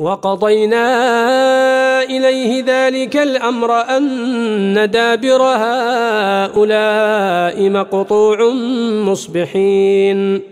وقضينا إليه ذلك الأمر أن دابر هؤلاء مقطوع مصبحين.